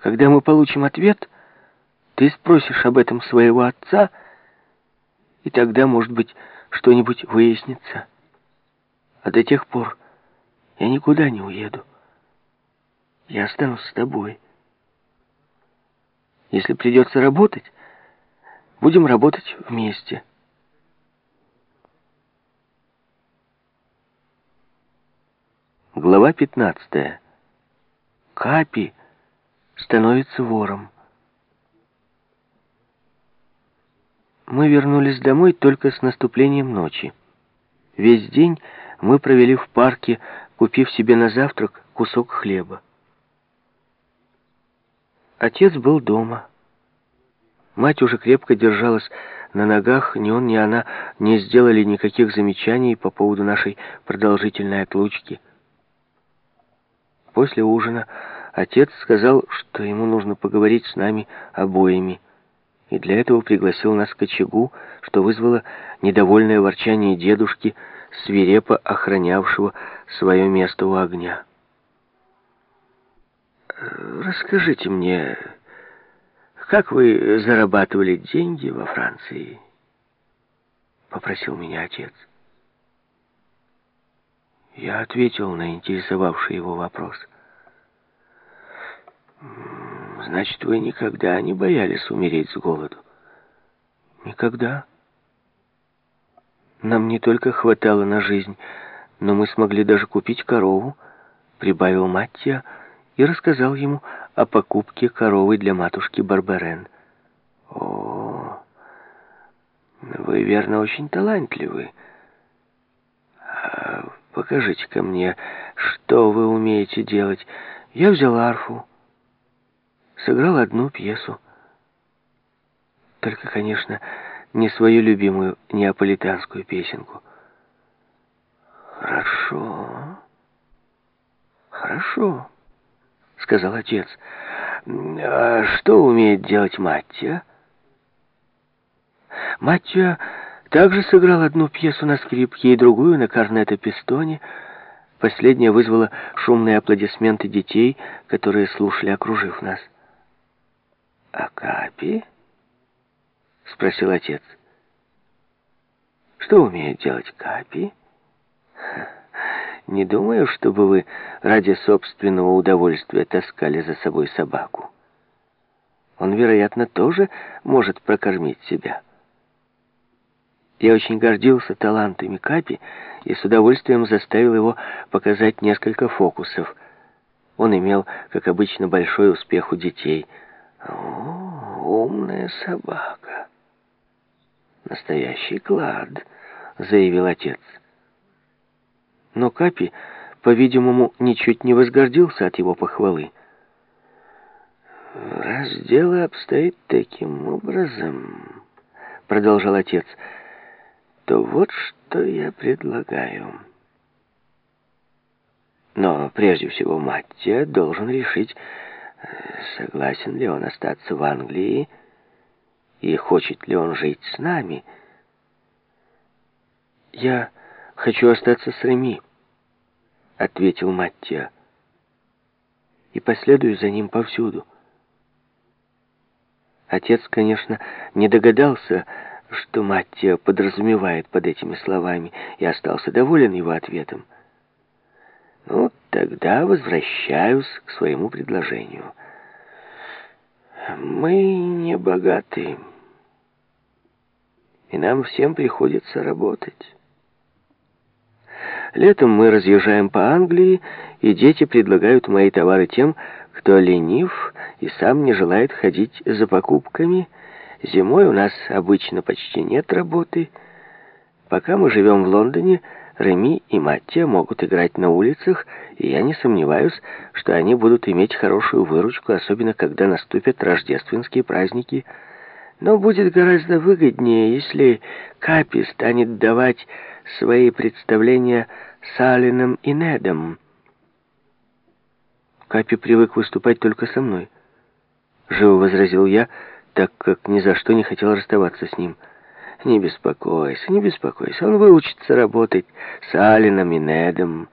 Когда мы получим ответ, ты спросишь об этом своего отца, и тогда, может быть, что-нибудь выяснится. А до тех пор я никуда не уеду. Я останусь с тобой. Если придется работать, будем работать вместе. Глава 15. Капи становится вором. Мы вернулись домой только с наступлением ночи. Весь день мы провели в парке, купив себе на завтрак кусок хлеба. Отец был дома. Мать уже крепко держалась на ногах, ни он, ни она не сделали никаких замечаний по поводу нашей продолжительной отлучки. После ужина отец сказал, что ему нужно поговорить с нами обоими, и для этого пригласил нас к очагу, что вызвало недовольное ворчание дедушки, свирепо охранявшего свое место у огня. «Расскажите мне, как вы зарабатывали деньги во Франции?» — попросил меня отец. Я ответил на интересовавший его вопрос. «Значит, вы никогда не боялись умереть с голоду?» «Никогда. Нам не только хватало на жизнь, но мы смогли даже купить корову», — прибавил Маттия, — и рассказал ему о покупке коровы для матушки Барбарен. «О, вы, верно, очень талантливы. А покажите-ка мне, что вы умеете делать. Я взял арфу, сыграл одну пьесу. Только, конечно, не свою любимую неаполитанскую песенку. Хорошо, хорошо. — сказал отец. «А что умеет делать Маттия?» Маттия также сыграл одну пьесу на скрипке и другую на корнето-пистоне. Последняя вызвала шумные аплодисменты детей, которые слушали, окружив нас. «А Капи?» — спросил отец. «Что умеет делать Капи?» Не думаю, чтобы вы ради собственного удовольствия таскали за собой собаку. Он, вероятно, тоже может прокормить себя. Я очень гордился талантами Капи и с удовольствием заставил его показать несколько фокусов. Он имел, как обычно, большой успех у детей. «О, умная собака! Настоящий клад!» — заявил отец. Но Капи, по-видимому, ничуть не возгордился от его похвалы. «Раз дело обстоит таким образом, — продолжал отец, — то вот что я предлагаю. Но прежде всего Маттия должен решить, согласен ли он остаться в Англии и хочет ли он жить с нами. Я «Хочу остаться с Реми», — ответил Маттия. «И последую за ним повсюду». Отец, конечно, не догадался, что Маттия подразумевает под этими словами, и остался доволен его ответом. «Ну, тогда возвращаюсь к своему предложению. Мы не богаты, и нам всем приходится работать». Летом мы разъезжаем по Англии, и дети предлагают мои товары тем, кто ленив и сам не желает ходить за покупками. Зимой у нас обычно почти нет работы. Пока мы живем в Лондоне, Реми и Маттия могут играть на улицах, и я не сомневаюсь, что они будут иметь хорошую выручку, особенно когда наступят рождественские праздники. Но будет гораздо выгоднее, если Капи станет давать свои представления с Алином и Недом. Капи привык выступать только со мной. Живо возразил я, так как ни за что не хотел расставаться с ним. Не беспокойся, не беспокойся, он выучится работать с Алином и Недом.